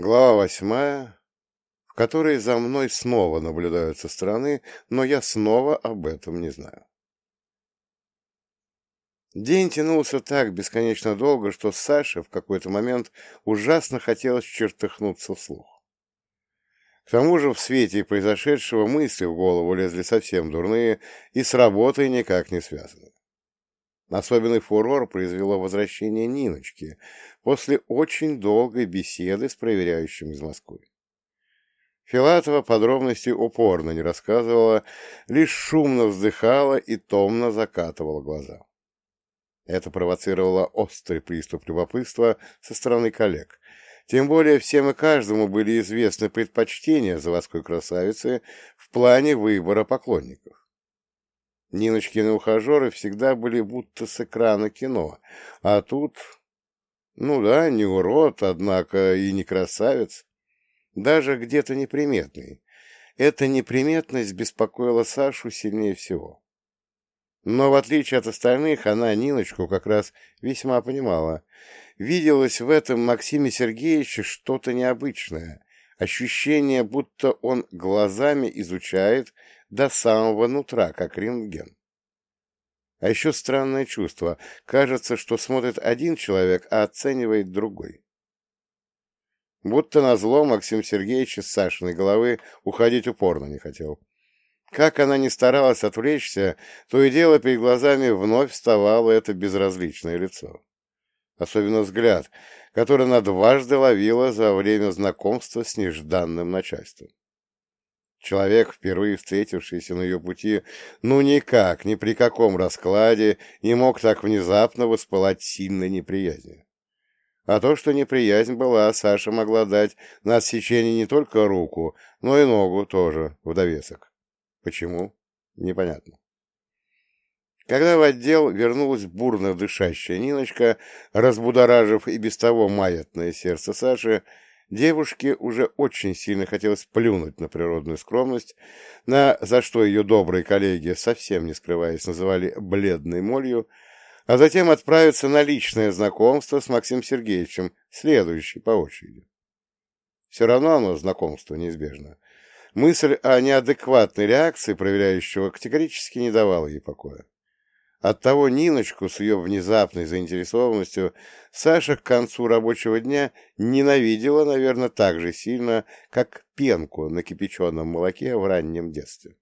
Глава восьмая, в которой за мной снова наблюдают со стороны, но я снова об этом не знаю. День тянулся так бесконечно долго, что Саше в какой-то момент ужасно хотелось чертыхнуться вслух. К тому же в свете произошедшего мысли в голову лезли совсем дурные и с работой никак не связаны. Особенный фурор произвело возвращение Ниночки после очень долгой беседы с проверяющим из Москвы. Филатова подробностей упорно не рассказывала, лишь шумно вздыхала и томно закатывала глаза. Это провоцировало острый приступ любопытства со стороны коллег. Тем более всем и каждому были известны предпочтения заводской красавицы в плане выбора поклонников. Ниночкины ухажеры всегда были будто с экрана кино, а тут... Ну да, не урод, однако и не красавец. Даже где-то неприметный. Эта неприметность беспокоила Сашу сильнее всего. Но в отличие от остальных, она Ниночку как раз весьма понимала. Виделось в этом Максиме Сергеевиче что-то необычное, ощущение, будто он глазами изучает до самого нутра, как рентген. А еще странное чувство. Кажется, что смотрит один человек, а оценивает другой. Будто назло Максим Сергеевич из Сашиной головы уходить упорно не хотел. Как она ни старалась отвлечься, то и дело перед глазами вновь вставало это безразличное лицо. Особенно взгляд, который она дважды ловила за время знакомства с нежданным начальством. Человек, впервые встретившийся на ее пути, ну никак, ни при каком раскладе не мог так внезапно воспылать сильной неприязнью. А то, что неприязнь была, Саша могла дать на отсечение не только руку, но и ногу тоже в довесок. Почему? Непонятно. Когда в отдел вернулась бурно дышащая Ниночка, разбудоражив и без того маятное сердце Саши, Девушке уже очень сильно хотелось плюнуть на природную скромность, на за что ее добрые коллеги, совсем не скрываясь, называли «бледной молью», а затем отправиться на личное знакомство с Максимом Сергеевичем, следующий по очереди. Все равно оно знакомство неизбежно. Мысль о неадекватной реакции проверяющего категорически не давала ей покоя. Оттого Ниночку с ее внезапной заинтересованностью Саша к концу рабочего дня ненавидела, наверное, так же сильно, как пенку на кипяченом молоке в раннем детстве.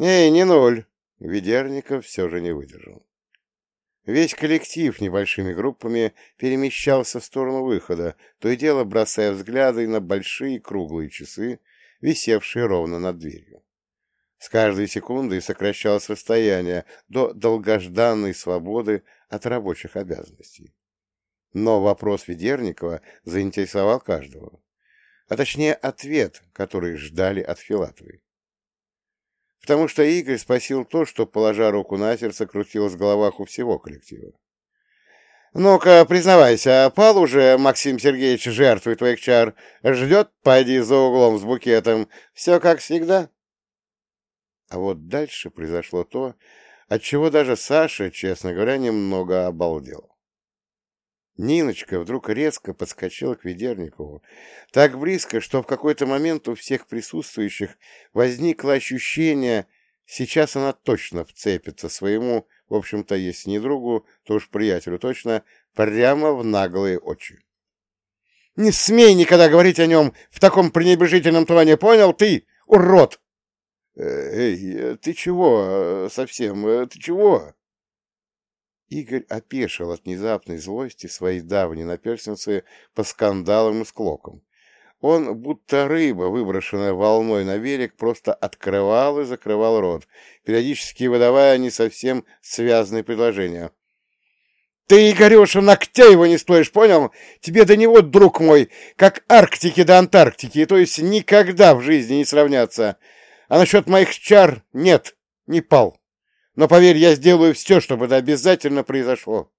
«Эй, не ноль!» — Ведерников все же не выдержал. Весь коллектив небольшими группами перемещался в сторону выхода, то и дело бросая взгляды на большие круглые часы, висевшие ровно над дверью. С каждой секундой сокращалось расстояние до долгожданной свободы от рабочих обязанностей. Но вопрос Ведерникова заинтересовал каждого. А точнее, ответ, который ждали от Филатовой. Потому что Игорь спросил то, что, положа руку на сердце, крутилось в головах у всего коллектива. «Ну-ка, признавайся, пал уже Максим Сергеевич жертвой твоих чар? Ждет, пойди за углом с букетом. Все как всегда?» А вот дальше произошло то, от чего даже Саша, честно говоря, немного обалдел. Ниночка вдруг резко подскочила к Ведерникову, так близко, что в какой-то момент у всех присутствующих возникло ощущение, сейчас она точно вцепится своему, в общем-то, если не другу, то уж приятелю точно, прямо в наглые очи. «Не смей никогда говорить о нем в таком пренебрежительном тоне, понял ты, урод!» «Эй, ты чего совсем? Ты чего?» Игорь опешил от внезапной злости своей давней наперсницы по скандалам и склокам. Он, будто рыба, выброшенная волной на берег, просто открывал и закрывал рот, периодически выдавая не совсем связанные предложения. «Ты, Игореша, ногтя его не стоишь, понял? Тебе до него, друг мой, как Арктики до Антарктики, то есть никогда в жизни не сравняться. А насчет моих чар нет, не пал. Но поверь, я сделаю все, чтобы это обязательно произошло.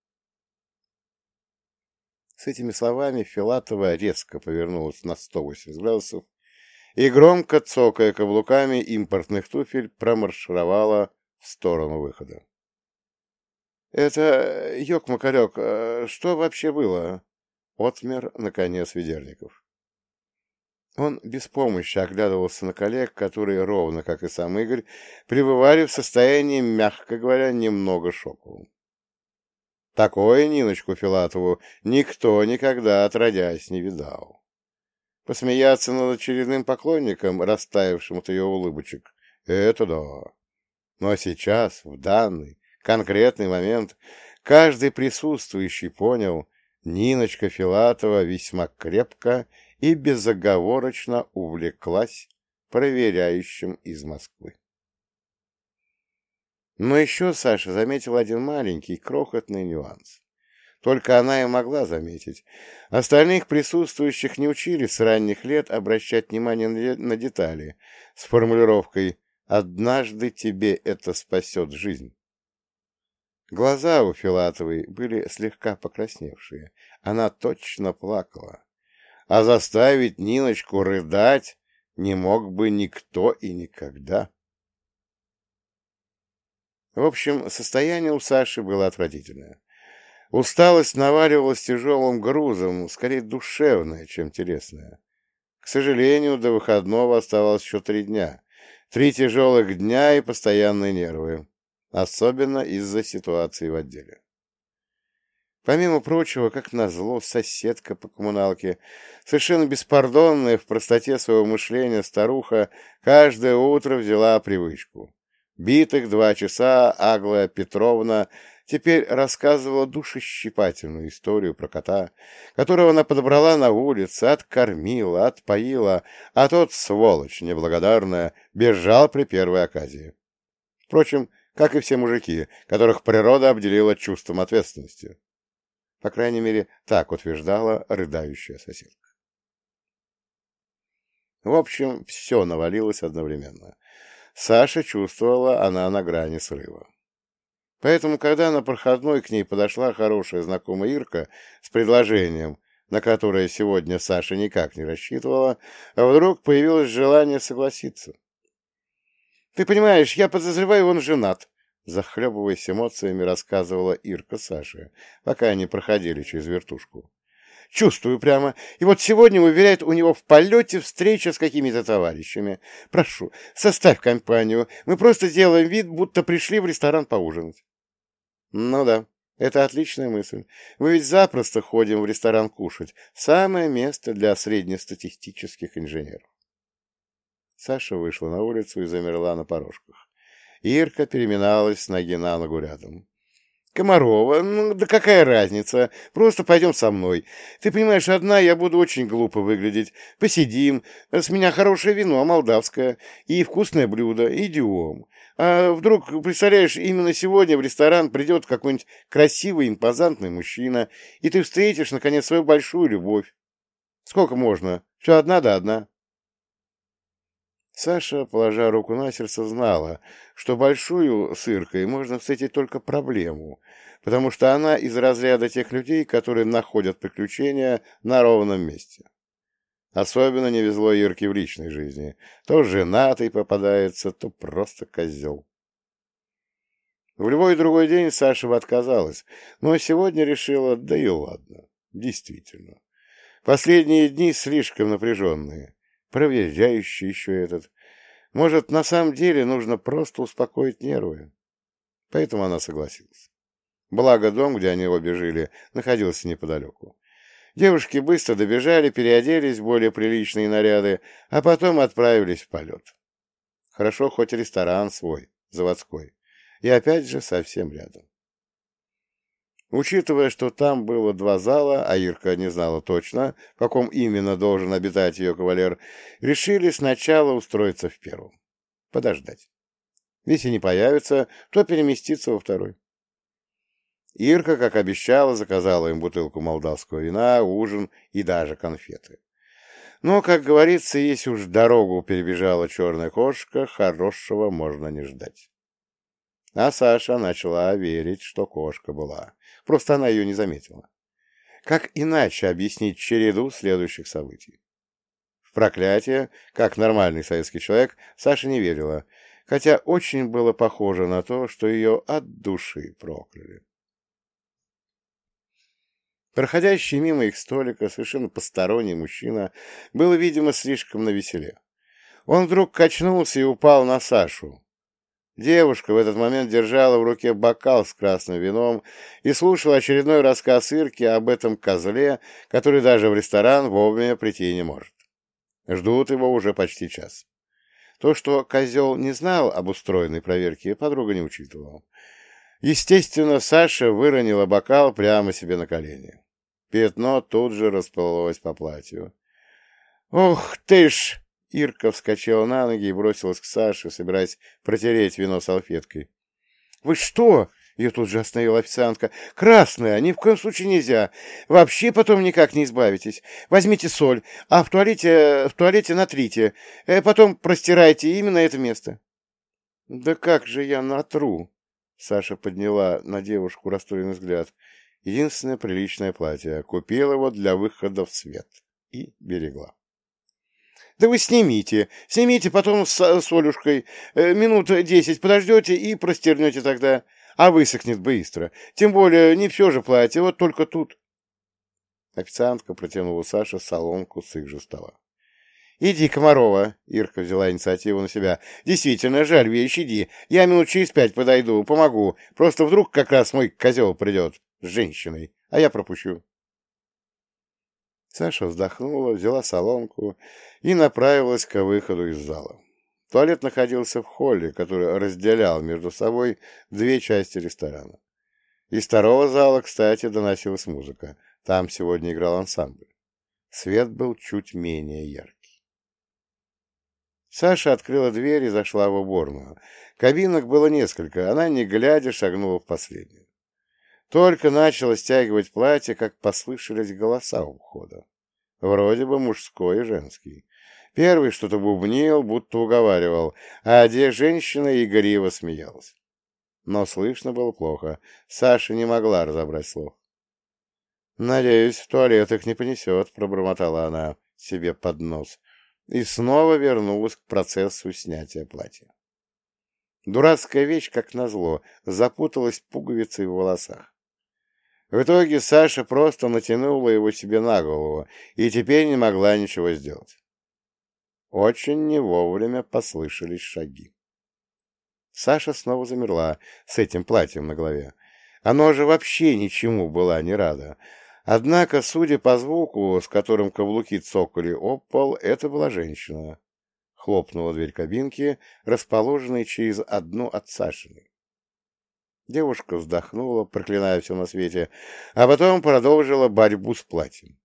С этими словами Филатова резко повернулась на 180 градусов и, громко цокая каблуками импортных туфель, промаршировала в сторону выхода. — Это, Ёк-Макарёк, что вообще было? Отмер, наконец, Ведерников. Он без помощи оглядывался на коллег, которые, ровно как и сам Игорь, пребывали в состоянии, мягко говоря, немного шоковым. Такое Ниночку Филатову никто никогда отродясь не видал. Посмеяться над очередным поклонником, растаявшим от ее улыбочек, это да. Но сейчас, в данный, конкретный момент, каждый присутствующий понял, Ниночка Филатова весьма крепко и безоговорочно увлеклась проверяющим из Москвы. Но еще Саша заметил один маленький, крохотный нюанс. Только она и могла заметить. Остальных присутствующих не учили с ранних лет обращать внимание на детали с формулировкой «Однажды тебе это спасет жизнь». Глаза у Филатовой были слегка покрасневшие. Она точно плакала. А заставить Ниночку рыдать не мог бы никто и никогда. В общем, состояние у Саши было отвратительное. Усталость наваливалась тяжелым грузом, скорее душевная, чем телесная. К сожалению, до выходного оставалось еще три дня. Три тяжелых дня и постоянные нервы. Особенно из-за ситуации в отделе. Помимо прочего, как назло, соседка по коммуналке, совершенно беспардонная в простоте своего мышления старуха, каждое утро взяла привычку. Битых два часа Аглая Петровна теперь рассказывала душещипательную историю про кота, которого она подобрала на улице, откормила, отпоила, а тот, сволочь неблагодарная, бежал при первой оказии. Впрочем, как и все мужики, которых природа обделила чувством ответственности. По крайней мере, так утверждала рыдающая соседка. В общем, все навалилось одновременно. Саша чувствовала, она на грани срыва. Поэтому, когда на проходной к ней подошла хорошая знакомая Ирка с предложением, на которое сегодня Саша никак не рассчитывала, вдруг появилось желание согласиться. «Ты понимаешь, я подозреваю, он женат», — захлебываясь эмоциями, рассказывала Ирка Саше, пока они проходили через вертушку. Чувствую прямо. И вот сегодня, уверяет, у него в полете встреча с какими-то товарищами. Прошу, составь компанию. Мы просто делаем вид, будто пришли в ресторан поужинать. Ну да, это отличная мысль. Мы ведь запросто ходим в ресторан кушать. Самое место для среднестатистических инженеров. Саша вышла на улицу и замерла на порожках. Ирка переминалась с ноги на ногу рядом. Комарова, ну да какая разница, просто пойдем со мной. Ты понимаешь, одна я буду очень глупо выглядеть. Посидим, с меня хорошее вино, молдавское, и вкусное блюдо, идиом. А вдруг, представляешь, именно сегодня в ресторан придет какой-нибудь красивый, импозантный мужчина, и ты встретишь, наконец, свою большую любовь. Сколько можно? Все одна да одна. Саша, положа руку на сердце, знала, что большую с Иркой можно встретить только проблему, потому что она из разряда тех людей, которые находят приключения на ровном месте. Особенно не везло Ирке в личной жизни. То женатый попадается, то просто козел. В любой другой день Саша бы отказалась, но сегодня решила, да и ладно, действительно. Последние дни слишком напряженные проверяющий еще этот. Может, на самом деле нужно просто успокоить нервы. Поэтому она согласилась. Благо, дом, где они обе жили, находился неподалеку. Девушки быстро добежали, переоделись в более приличные наряды, а потом отправились в полет. Хорошо, хоть ресторан свой, заводской. И опять же совсем рядом. Учитывая, что там было два зала, а Ирка не знала точно, в каком именно должен обитать ее кавалер, решили сначала устроиться в первом. Подождать. Если не появится, то переместиться во второй. Ирка, как обещала, заказала им бутылку молдавского вина, ужин и даже конфеты. Но, как говорится, если уж дорогу перебежала черная кошка, хорошего можно не ждать. А Саша начала верить, что кошка была. Просто она ее не заметила. Как иначе объяснить череду следующих событий? В проклятие, как нормальный советский человек, Саша не верила, хотя очень было похоже на то, что ее от души прокляли. Проходящий мимо их столика совершенно посторонний мужчина был, видимо, слишком навеселе. Он вдруг качнулся и упал на Сашу. Девушка в этот момент держала в руке бокал с красным вином и слушала очередной рассказ Ирки об этом козле, который даже в ресторан вовремя прийти не может. Ждут его уже почти час. То, что козел не знал об устроенной проверке, подруга не учитывала. Естественно, Саша выронила бокал прямо себе на колени. Пятно тут же расплылось по платью. «Ух ты ж!» Ирка вскочила на ноги и бросилась к Саше, собираясь протереть вино салфеткой. «Вы что?» — ее тут же остановила официантка. «Красное! Ни в коем случае нельзя! Вообще потом никак не избавитесь! Возьмите соль, а в туалете, в туалете натрите, э, потом простирайте именно это место». «Да как же я натру?» Саша подняла на девушку расстроенный взгляд. Единственное приличное платье. Купила его для выхода в свет. И берегла. Да вы снимите, снимите потом с солюшкой. Э, минут десять подождете и простернете тогда. А высохнет быстро. Тем более, не все же платье, вот только тут. Официантка протянула Саше соломку с их же стола. «Иди, Комарова!» — Ирка взяла инициативу на себя. «Действительно, жаль вещь, иди. Я минут через пять подойду, помогу. Просто вдруг как раз мой козел придет с женщиной, а я пропущу». Саша вздохнула, взяла соломку и направилась к выходу из зала. Туалет находился в холле, который разделял между собой две части ресторана. Из второго зала, кстати, доносилась музыка. Там сегодня играл ансамбль. Свет был чуть менее яркий. Саша открыла дверь и зашла в уборную. Кабинок было несколько, она, не глядя, шагнула в последнюю. Только начала стягивать платье, как послышались голоса у входа. Вроде бы мужской и женский. Первый что-то бубнил, будто уговаривал, а где женщина игриво смеялась. Но слышно было плохо. Саша не могла разобрать слов. «Надеюсь, в туалет их не понесет», — пробормотала она себе под нос и снова вернулась к процессу снятия платья. Дурацкая вещь, как назло, запуталась пуговицей в волосах. В итоге Саша просто натянула его себе на голову и теперь не могла ничего сделать. Очень не вовремя послышались шаги. Саша снова замерла с этим платьем на голове. Оно же вообще ничему была не рада. Однако, судя по звуку, с которым каблуки цокали об это была женщина. Хлопнула дверь кабинки, расположенной через одну от Сашиной. Девушка вздохнула, проклиная все на свете, а потом продолжила борьбу с платьем.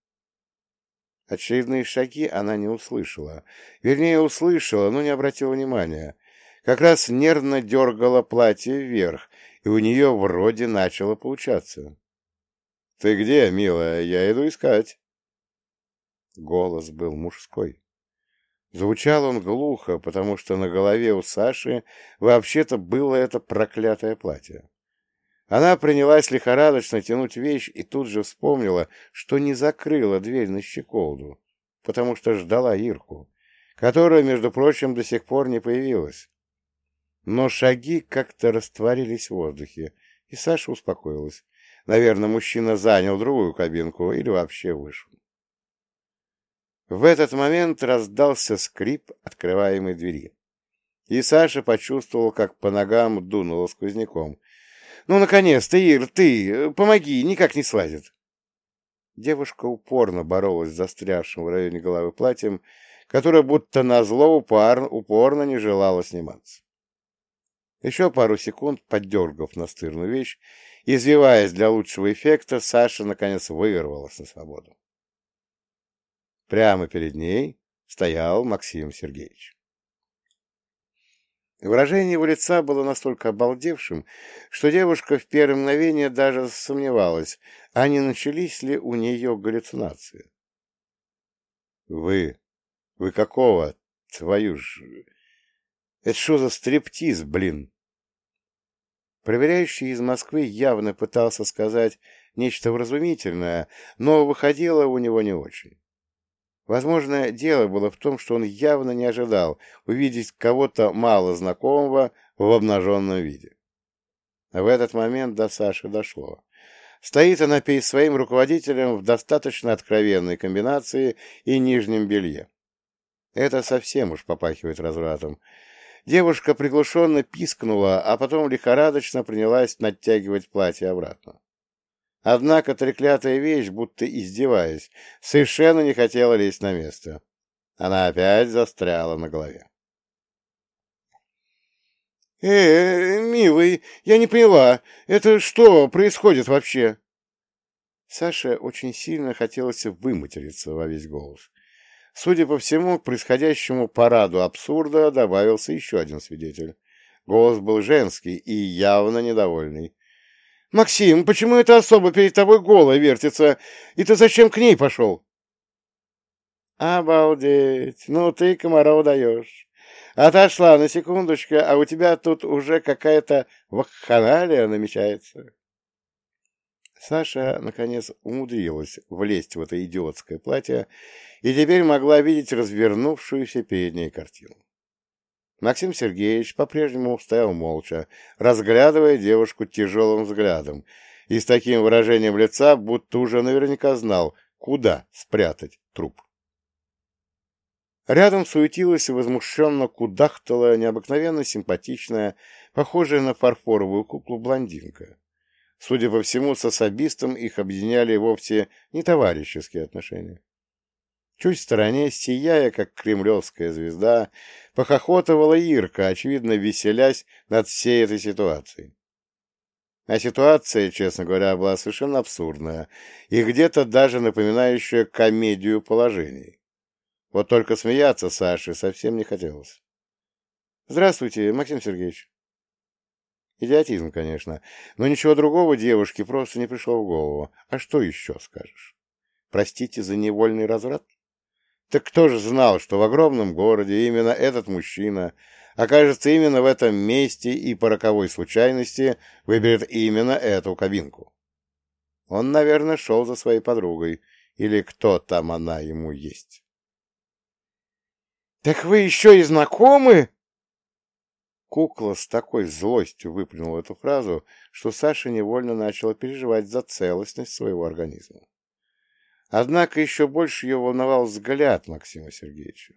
Очередные шаги она не услышала. Вернее, услышала, но не обратила внимания. Как раз нервно дергала платье вверх, и у нее вроде начало получаться. — Ты где, милая? Я иду искать. Голос был мужской. Звучал он глухо, потому что на голове у Саши вообще-то было это проклятое платье. Она принялась лихорадочно тянуть вещь и тут же вспомнила, что не закрыла дверь на щеколду, потому что ждала Ирку, которая, между прочим, до сих пор не появилась. Но шаги как-то растворились в воздухе, и Саша успокоилась. Наверное, мужчина занял другую кабинку или вообще вышел. В этот момент раздался скрип открываемой двери. И Саша почувствовал, как по ногам дунуло сквозняком, ну, наконец-то, Ир, ты, помоги, никак не слазит. Девушка упорно боролась с застрявшим в районе головы платьем, которое будто назло упор, упорно не желало сниматься. Еще пару секунд, поддергав настырную вещь, извиваясь для лучшего эффекта, Саша, наконец, вырвалась на свободу. Прямо перед ней стоял Максим Сергеевич. Выражение его лица было настолько обалдевшим, что девушка в первое мгновение даже сомневалась, а не начались ли у нее галлюцинации. «Вы? Вы какого? Твою ж... Это что за стриптиз, блин?» Проверяющий из Москвы явно пытался сказать нечто вразумительное, но выходило у него не очень. Возможно, дело было в том, что он явно не ожидал увидеть кого-то мало знакомого в обнаженном виде. В этот момент до Саши дошло. Стоит она перед своим руководителем в достаточно откровенной комбинации и нижнем белье. Это совсем уж попахивает развратом. Девушка приглушенно пискнула, а потом лихорадочно принялась натягивать платье обратно. Однако треклятая вещь, будто издеваясь, совершенно не хотела лезть на место. Она опять застряла на голове. «Э, милый, я не поняла, это что происходит вообще?» Саше очень сильно хотелось выматериться во весь голос. Судя по всему, к происходящему параду абсурда добавился еще один свидетель. Голос был женский и явно недовольный. «Максим, почему эта особа перед тобой голая вертится? И ты зачем к ней пошел?» «Обалдеть! Ну ты комаров даешь!» Отошла на секундочку, а у тебя тут уже какая-то вакханалия намечается. Саша, наконец, умудрилась влезть в это идиотское платье и теперь могла видеть развернувшуюся перед ней картину. Максим Сергеевич по-прежнему стоял молча, разглядывая девушку тяжелым взглядом и с таким выражением лица, будто уже наверняка знал, куда спрятать труп. Рядом суетилась и возмущенно кудахтала необыкновенно симпатичная, похожая на фарфоровую куклу блондинка. Судя по всему, с особистом их объединяли вовсе не товарищеские отношения. Чуть в стороне, сияя, как кремлевская звезда, похохотывала Ирка, очевидно, веселясь над всей этой ситуацией. А ситуация, честно говоря, была совершенно абсурдная и где-то даже напоминающая комедию положений. Вот только смеяться Саше совсем не хотелось. «Здравствуйте, Максим Сергеевич». Идиотизм, конечно, но ничего другого девушке просто не пришло в голову. А что еще скажешь? Простите за невольный разврат? Так кто же знал, что в огромном городе именно этот мужчина окажется именно в этом месте и по роковой случайности выберет именно эту кабинку? Он, наверное, шел за своей подругой, или кто там она ему есть. «Так вы еще и знакомы?» Кукла с такой злостью выплюнула эту фразу, что Саша невольно начала переживать за целостность своего организма. Однако еще больше ее волновал взгляд Максима Сергеевича.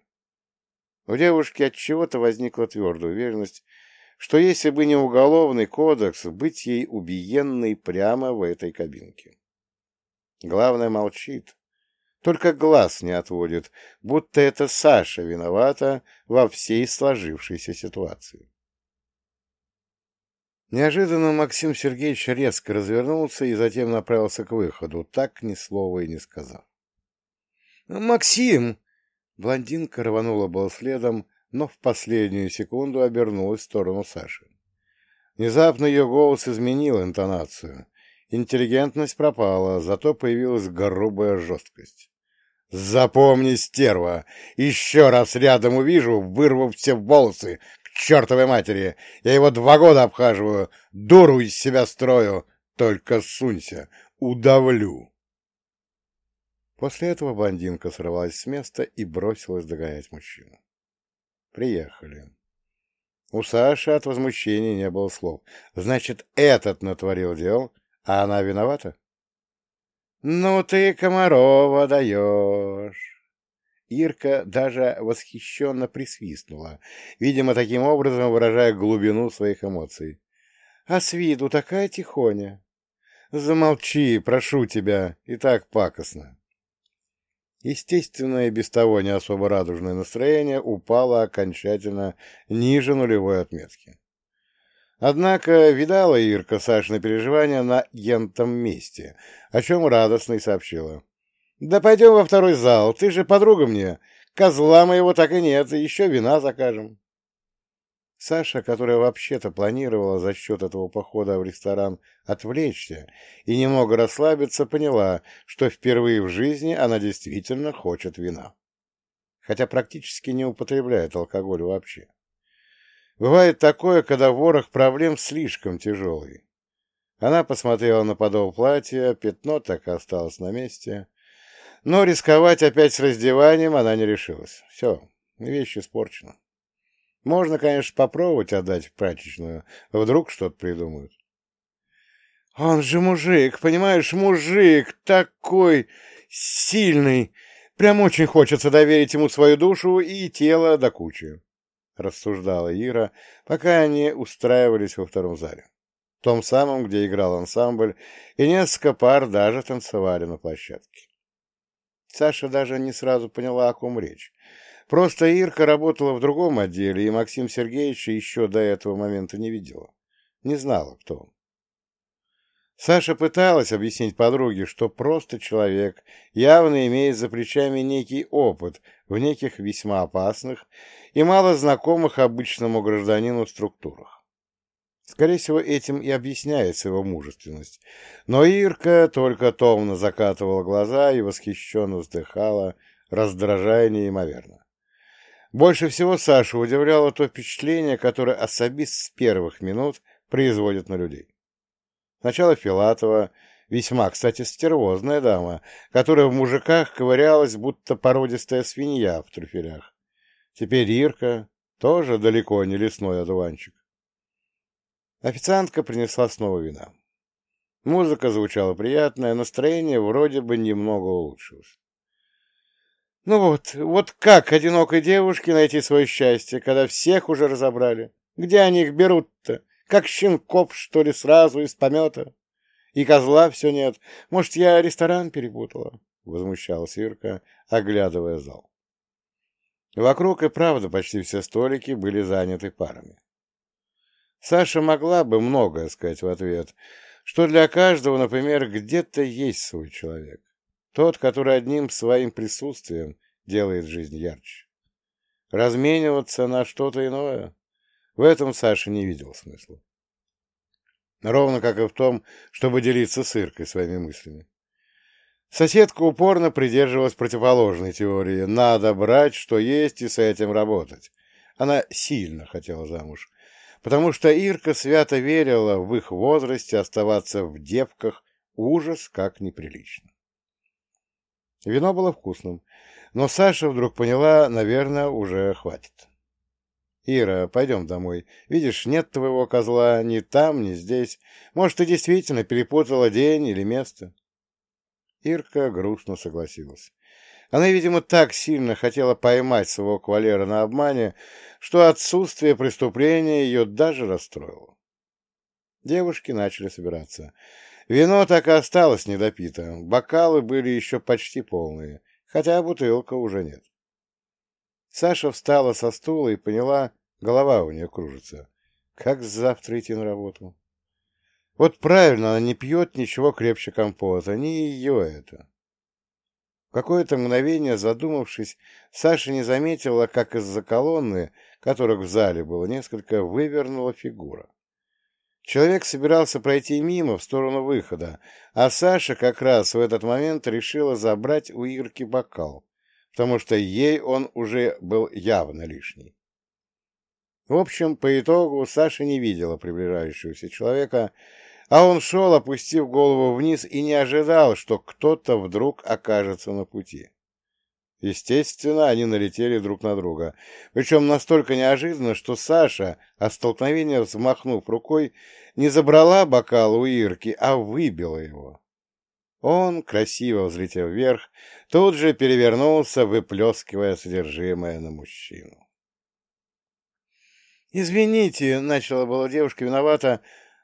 У девушки от чего-то возникла твердая уверенность, что если бы не уголовный кодекс, быть ей убиенной прямо в этой кабинке. Главное, молчит, только глаз не отводит, будто это Саша виновата во всей сложившейся ситуации. Неожиданно Максим Сергеевич резко развернулся и затем направился к выходу, так ни слова и не сказав. «Максим!» Блондинка рванула было следом, но в последнюю секунду обернулась в сторону Саши. Внезапно ее голос изменил интонацию, Интеллигентность пропала, зато появилась грубая жесткость. «Запомни, стерва! Еще раз рядом увижу, вырву все волосы чертовой матери! Я его два года обхаживаю, дуру из себя строю! Только сунься, удавлю!» После этого блондинка сорвалась с места и бросилась догонять мужчину. Приехали. У Саши от возмущения не было слов. Значит, этот натворил дел, а она виновата? «Ну ты, Комарова, даешь!» Ирка даже восхищенно присвистнула, видимо, таким образом выражая глубину своих эмоций. «А с виду такая тихоня!» «Замолчи, прошу тебя, и так пакостно!» Естественное, без того не особо радужное настроение упало окончательно ниже нулевой отметки. Однако видала Ирка Сашины переживания на ентом месте, о чем радостно и сообщила. «Да пойдем во второй зал, ты же подруга мне. Козла моего так и нет, еще вина закажем». Саша, которая вообще-то планировала за счет этого похода в ресторан отвлечься и немного расслабиться, поняла, что впервые в жизни она действительно хочет вина. Хотя практически не употребляет алкоголь вообще. Бывает такое, когда ворох проблем слишком тяжелый. Она посмотрела на подол платья, пятно так и осталось на месте. Но рисковать опять с раздеванием она не решилась. Все, вещь испорчена. Можно, конечно, попробовать отдать в прачечную, вдруг что-то придумают. Он же мужик, понимаешь, мужик такой сильный. Прям очень хочется доверить ему свою душу и тело до кучи, — рассуждала Ира, пока они устраивались во втором зале. Том самом, где играл ансамбль, и несколько пар даже танцевали на площадке. Саша даже не сразу поняла, о ком речь. Просто Ирка работала в другом отделе, и Максим Сергеевич еще до этого момента не видела. Не знала, кто он. Саша пыталась объяснить подруге, что просто человек явно имеет за плечами некий опыт в неких весьма опасных и мало знакомых обычному гражданину структурах. Скорее всего, этим и объясняется его мужественность. Но Ирка только томно закатывала глаза и восхищенно вздыхала, раздражая неимоверно. Больше всего Сашу удивляло то впечатление, которое особист с первых минут производит на людей. Сначала Филатова, весьма, кстати, стервозная дама, которая в мужиках ковырялась, будто породистая свинья в трюфелях. Теперь Ирка, тоже далеко не лесной одуванчик. Официантка принесла снова вина. Музыка звучала приятная, настроение вроде бы немного улучшилось. Ну вот, вот как одинокой девушке найти свое счастье, когда всех уже разобрали? Где они их берут-то? Как щенков, что ли, сразу из помета? И козла все нет. Может, я ресторан перепутала? Возмущалась Ирка, оглядывая зал. Вокруг и правда почти все столики были заняты парами. Саша могла бы многое сказать в ответ, что для каждого, например, где-то есть свой человек. Тот, который одним своим присутствием делает жизнь ярче. Размениваться на что-то иное в этом Саша не видел смысла. Ровно как и в том, чтобы делиться с Иркой своими мыслями. Соседка упорно придерживалась противоположной теории. Надо брать, что есть, и с этим работать. Она сильно хотела замуж, потому что Ирка свято верила в их возрасте оставаться в девках ужас как неприлично. Вино было вкусным, но Саша вдруг поняла, наверное, уже хватит. «Ира, пойдем домой. Видишь, нет твоего козла ни там, ни здесь. Может, ты действительно перепутала день или место?» Ирка грустно согласилась. Она, видимо, так сильно хотела поймать своего кавалера на обмане, что отсутствие преступления ее даже расстроило. Девушки начали собираться. Вино так и осталось недопито, бокалы были еще почти полные, хотя бутылка уже нет. Саша встала со стула и поняла, голова у нее кружится. Как завтра идти на работу? Вот правильно, она не пьет ничего крепче компота, не ее это. В какое-то мгновение, задумавшись, Саша не заметила, как из-за колонны, которых в зале было несколько, вывернула фигура. Человек собирался пройти мимо в сторону выхода, а Саша как раз в этот момент решила забрать у Ирки бокал, потому что ей он уже был явно лишний. В общем, по итогу Саша не видела приближающегося человека, а он шел, опустив голову вниз, и не ожидал, что кто-то вдруг окажется на пути. Естественно, они налетели друг на друга, причем настолько неожиданно, что Саша, от столкновения взмахнув рукой, не забрала бокал у Ирки, а выбила его. Он, красиво взлетев вверх, тут же перевернулся, выплескивая содержимое на мужчину. «Извините», — начала была девушка виновата,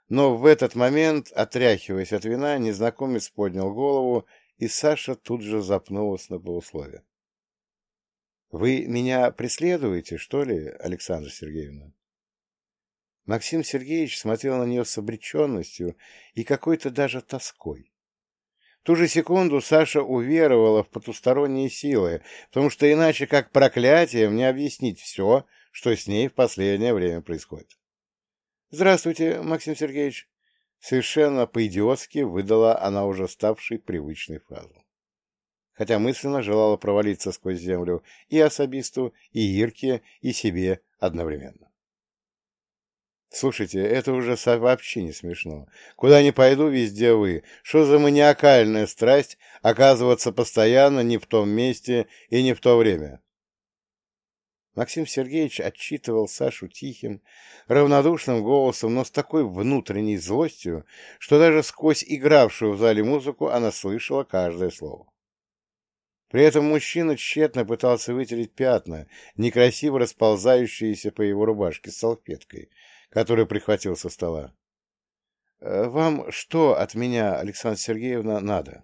но в этот момент, отряхиваясь от вина, незнакомец поднял голову, и Саша тут же запнулась на полусловие. «Вы меня преследуете, что ли, Александра Сергеевна?» Максим Сергеевич смотрел на нее с обреченностью и какой-то даже тоской. В ту же секунду Саша уверовала в потусторонние силы, потому что иначе как проклятием не объяснить все, что с ней в последнее время происходит. «Здравствуйте, Максим Сергеевич!» Совершенно по-идиотски выдала она уже ставшей привычной фразу. Хотя мысленно желала провалиться сквозь землю и особисту, и Ирке, и себе одновременно. Слушайте, это уже вообще не смешно. Куда ни пойду, везде вы. Что за маниакальная страсть оказываться постоянно не в том месте и не в то время? Максим Сергеевич отчитывал Сашу тихим, равнодушным голосом, но с такой внутренней злостью, что даже сквозь игравшую в зале музыку она слышала каждое слово. При этом мужчина тщетно пытался вытереть пятна, некрасиво расползающиеся по его рубашке с салфеткой, которую прихватил со стола. «Э, «Вам что от меня, Александра Сергеевна, надо?»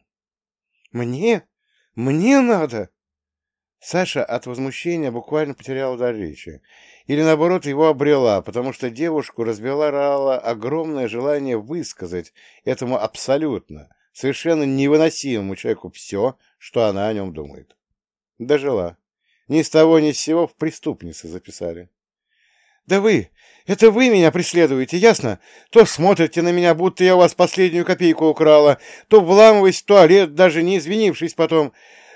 «Мне? Мне надо?» Саша от возмущения буквально потеряла дар речи. Или, наоборот, его обрела, потому что девушку разбирало огромное желание высказать этому абсолютно, совершенно невыносимому человеку все, что она о нем думает. Дожила. Ни с того ни с сего в преступницы записали. «Да вы! Это вы меня преследуете, ясно? То смотрите на меня, будто я у вас последнюю копейку украла, то вламываясь в туалет, даже не извинившись потом.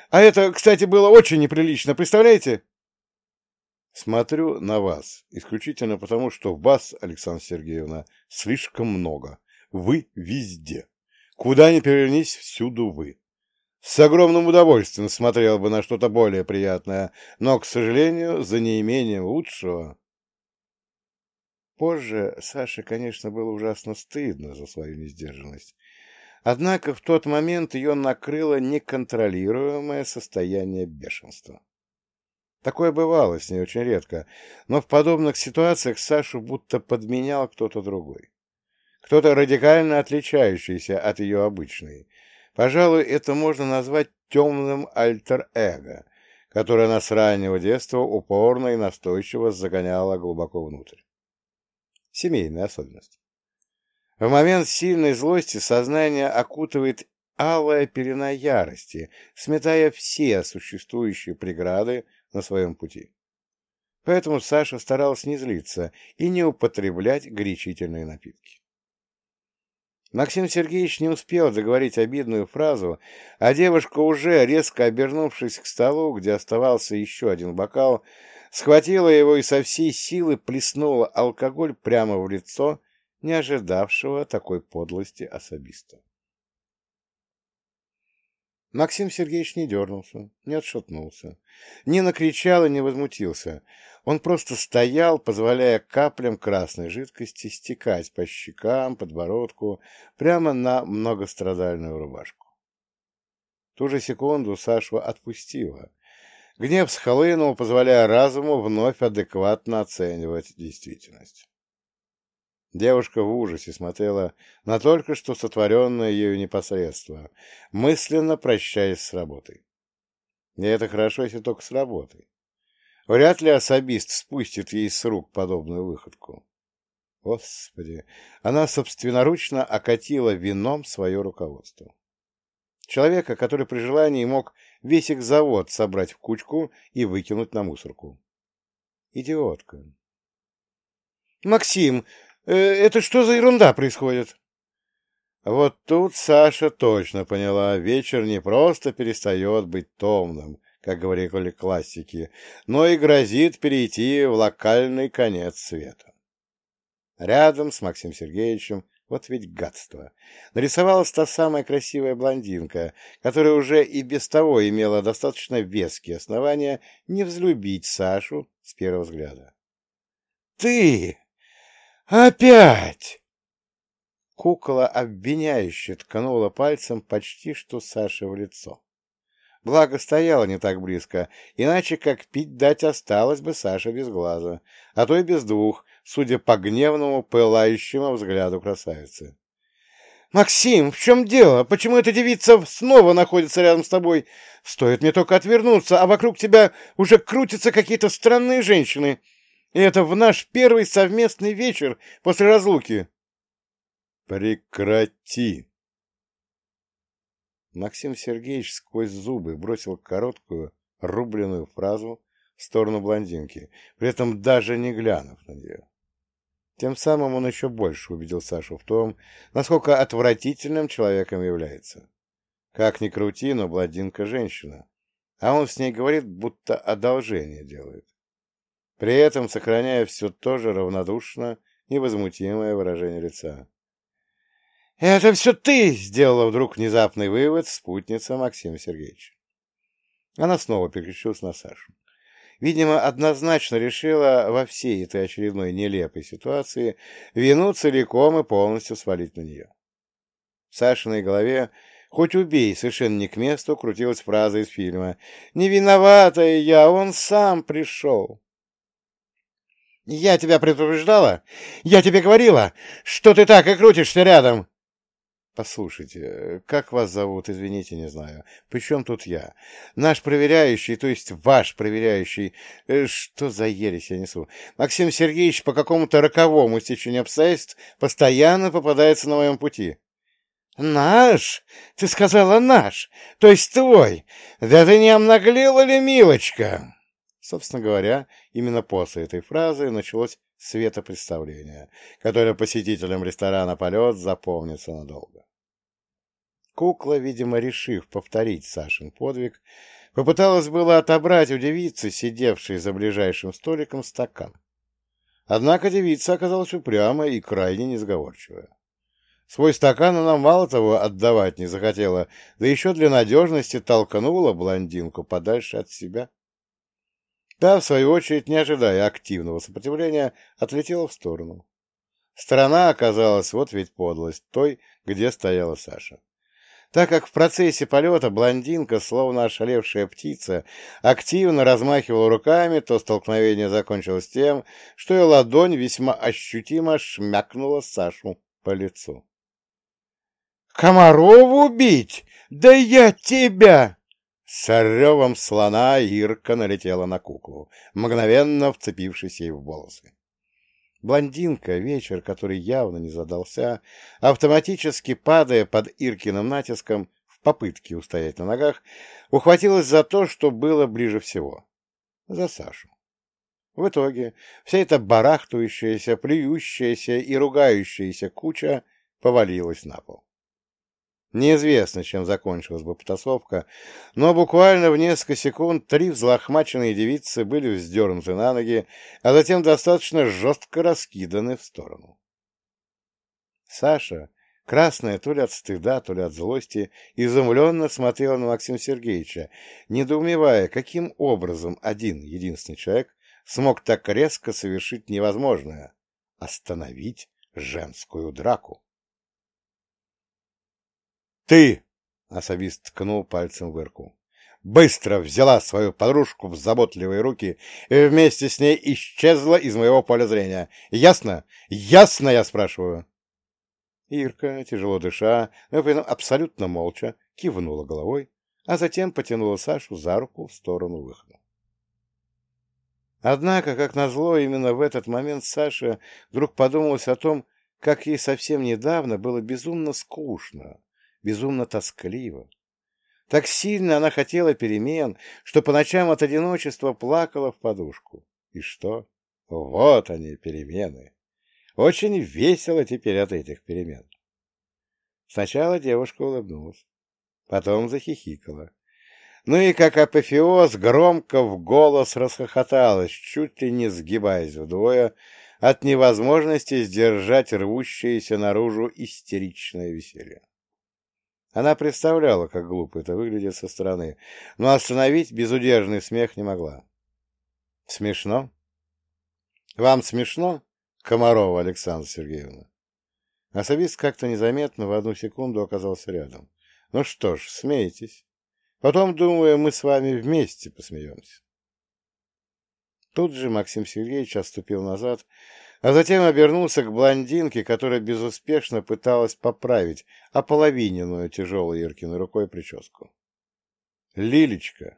А это, кстати, было очень неприлично, представляете? Смотрю на вас, исключительно потому, что вас, Александра Сергеевна, слишком много. Вы везде. Куда ни повернись, всюду вы. С огромным удовольствием смотрел бы на что-то более приятное, но, к сожалению, за неимением лучшего... Позже Саше, конечно, было ужасно стыдно за свою несдержанность. Однако в тот момент ее накрыло неконтролируемое состояние бешенства. Такое бывало с ней очень редко, но в подобных ситуациях Сашу будто подменял кто-то другой. Кто-то радикально отличающийся от ее обычной. Пожалуй, это можно назвать темным альтер-эго, которое она с раннего детства упорно и настойчиво загоняла глубоко внутрь. Семейная особенность. В момент сильной злости сознание окутывает алая пелена ярости, сметая все существующие преграды на своем пути. Поэтому Саша старался не злиться и не употреблять горячительные напитки. Максим Сергеевич не успел договорить обидную фразу, а девушка уже, резко обернувшись к столу, где оставался еще один бокал, схватила его и со всей силы плеснула алкоголь прямо в лицо не ожидавшего такой подлости особиста. Максим Сергеевич не дернулся, не отшатнулся, не накричал и не возмутился. Он просто стоял, позволяя каплям красной жидкости стекать по щекам, подбородку, прямо на многострадальную рубашку. Ту же секунду Сашу отпустила. Гнев схлынул, позволяя разуму вновь адекватно оценивать действительность. Девушка в ужасе смотрела на только что сотворенное ею непосредство, мысленно прощаясь с работой. И это хорошо, если только с работой. Вряд ли особист спустит ей с рук подобную выходку. Господи, она собственноручно окатила вином свое руководство. Человека, который при желании мог весь их завод собрать в кучку и выкинуть на мусорку. Идиотка. «Максим, Э, это что за ерунда происходит? Вот тут Саша точно поняла, вечер не просто перестает быть томным, как говорили классики, но и грозит перейти в локальный конец света. Рядом с Максимом Сергеевичем вот ведь гадство. Нарисовалась та самая красивая блондинка, которая уже и без того имела достаточно веские основания не взлюбить Сашу с первого взгляда. «Ты!» «Опять!» Кукола обвиняюще ткнула пальцем почти что Саше в лицо. Благо, стояла не так близко, иначе как пить дать осталось бы Саша без глаза, а то и без двух, судя по гневному, пылающему взгляду красавицы. «Максим, в чем дело? Почему эта девица снова находится рядом с тобой? Стоит мне только отвернуться, а вокруг тебя уже крутятся какие-то странные женщины. И это в наш первый совместный вечер после разлуки. Прекрати! Максим Сергеевич сквозь зубы бросил короткую, рубленную фразу в сторону блондинки, при этом даже не глянув на нее. Тем самым он еще больше убедил Сашу в том, насколько отвратительным человеком является. Как ни крути, но блондинка женщина, а он с ней говорит, будто одолжение делает при этом сохраняя все то же равнодушно невозмутимое выражение лица. «Это все ты!» — сделала вдруг внезапный вывод спутница Максима Сергеевича. Она снова переключилась на Сашу. видимо, однозначно решила во всей этой очередной нелепой ситуации вину целиком и полностью свалить на нее. В Сашиной голове Хоть убей, совершенно не к месту, крутилась фраза из фильма. «Не виноватая я, он сам пришел». «Я тебя предупреждала? Я тебе говорила, что ты так и крутишься рядом!» «Послушайте, как вас зовут? Извините, не знаю. Причем тут я? Наш проверяющий, то есть ваш проверяющий... Э, что за ересь я несу? Максим Сергеевич по какому-то роковому стечению обстоятельств постоянно попадается на моем пути». «Наш? Ты сказала наш, то есть твой. Да ты не обнаглела ли, милочка?» Собственно говоря, именно после этой фразы началось светопредставление, которое посетителям ресторана «Полет» запомнится надолго. Кукла, видимо, решив повторить Сашин подвиг, попыталась было отобрать у девицы, сидевшей за ближайшим столиком, стакан. Однако девица оказалась упрямая и крайне несговорчивая. Свой стакан она мало того отдавать не захотела, да еще для надежности толкнула блондинку подальше от себя. Та, в свою очередь, не ожидая активного сопротивления, отлетела в сторону. Сторона оказалась, вот ведь подлость, той, где стояла Саша. Так как в процессе полета блондинка, словно ошалевшая птица, активно размахивала руками, то столкновение закончилось тем, что ее ладонь весьма ощутимо шмякнула Сашу по лицу. Комарову убить? Да я тебя!» С ревом слона Ирка налетела на куклу, мгновенно вцепившись ей в волосы. Блондинка, вечер, который явно не задался, автоматически падая под Иркиным натиском в попытке устоять на ногах, ухватилась за то, что было ближе всего — за Сашу. В итоге вся эта барахтающаяся, плюющаяся и ругающаяся куча повалилась на пол. Неизвестно, чем закончилась бы потасовка, но буквально в несколько секунд три взлохмаченные девицы были вздернуты на ноги, а затем достаточно жестко раскиданы в сторону. Саша, красная то ли от стыда, то ли от злости, изумленно смотрела на Максима Сергеевича, недоумевая, каким образом один единственный человек смог так резко совершить невозможное — остановить женскую драку. «Ты!» — особист ткнул пальцем в Ирку. «Быстро взяла свою подружку в заботливые руки и вместе с ней исчезла из моего поля зрения. Ясно? Ясно, я спрашиваю?» Ирка, тяжело дыша, но при этом абсолютно молча, кивнула головой, а затем потянула Сашу за руку в сторону выхода. Однако, как назло, именно в этот момент Саша вдруг подумалась о том, как ей совсем недавно было безумно скучно, безумно тоскливо. Так сильно она хотела перемен, что по ночам от одиночества плакала в подушку. И что? Вот они, перемены. Очень весело теперь от этих перемен. Сначала девушка улыбнулась, потом захихикала. Ну и как апофеоз громко в голос расхохоталась, чуть ли не сгибаясь вдвое от невозможности сдержать рвущееся наружу истеричное веселье. Она представляла, как глупо это выглядит со стороны, но остановить безудержный смех не могла. Смешно? Вам смешно, Комарова Александра Сергеевна? Особист как-то незаметно в одну секунду оказался рядом. Ну что ж, смейтесь. Потом, думаю, мы с вами вместе посмеемся. Тут же Максим Сергеевич отступил назад, а затем обернулся к блондинке, которая безуспешно пыталась поправить ополовиненную тяжелой Иркиной рукой прическу. «Лилечка,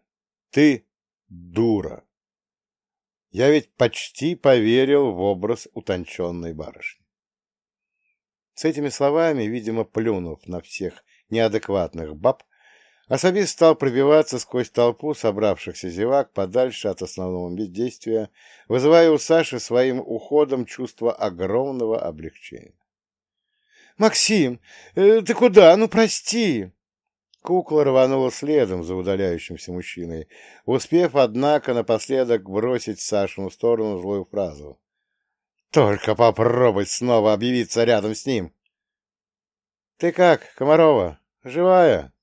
ты дура!» Я ведь почти поверил в образ утонченной барышни. С этими словами, видимо, плюнув на всех неадекватных баб, Особист стал пробиваться сквозь толпу собравшихся зевак подальше от основного действия, вызывая у Саши своим уходом чувство огромного облегчения. «Максим, э, ты куда? Ну, прости!» Кукла рванула следом за удаляющимся мужчиной, успев, однако, напоследок бросить Сашину сторону злую фразу. «Только попробуй снова объявиться рядом с ним!» «Ты как, Комарова, живая?»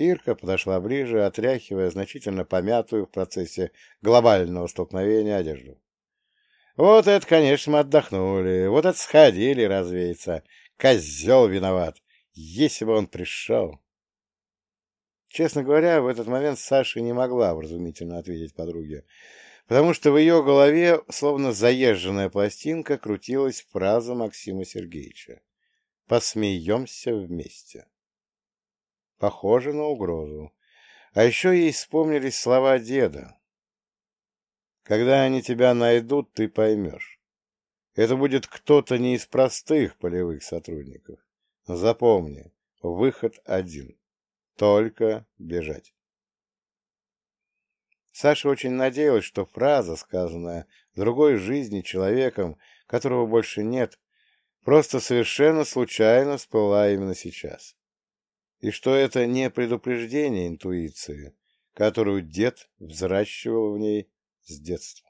Ирка подошла ближе, отряхивая значительно помятую в процессе глобального столкновения одежду. Вот это, конечно, мы отдохнули, вот это сходили развеяться. Козел виноват, если бы он пришел. Честно говоря, в этот момент Саша не могла вразумительно ответить подруге, потому что в ее голове, словно заезженная пластинка, крутилась фраза Максима Сергеевича. «Посмеемся вместе». Похоже на угрозу. А еще ей вспомнились слова деда. Когда они тебя найдут, ты поймешь. Это будет кто-то не из простых полевых сотрудников. Запомни, выход один. Только бежать. Саша очень надеялась, что фраза, сказанная другой жизни человеком, которого больше нет, просто совершенно случайно всплыла именно сейчас. И что это не предупреждение интуиции, которую дед взращивал в ней с детства.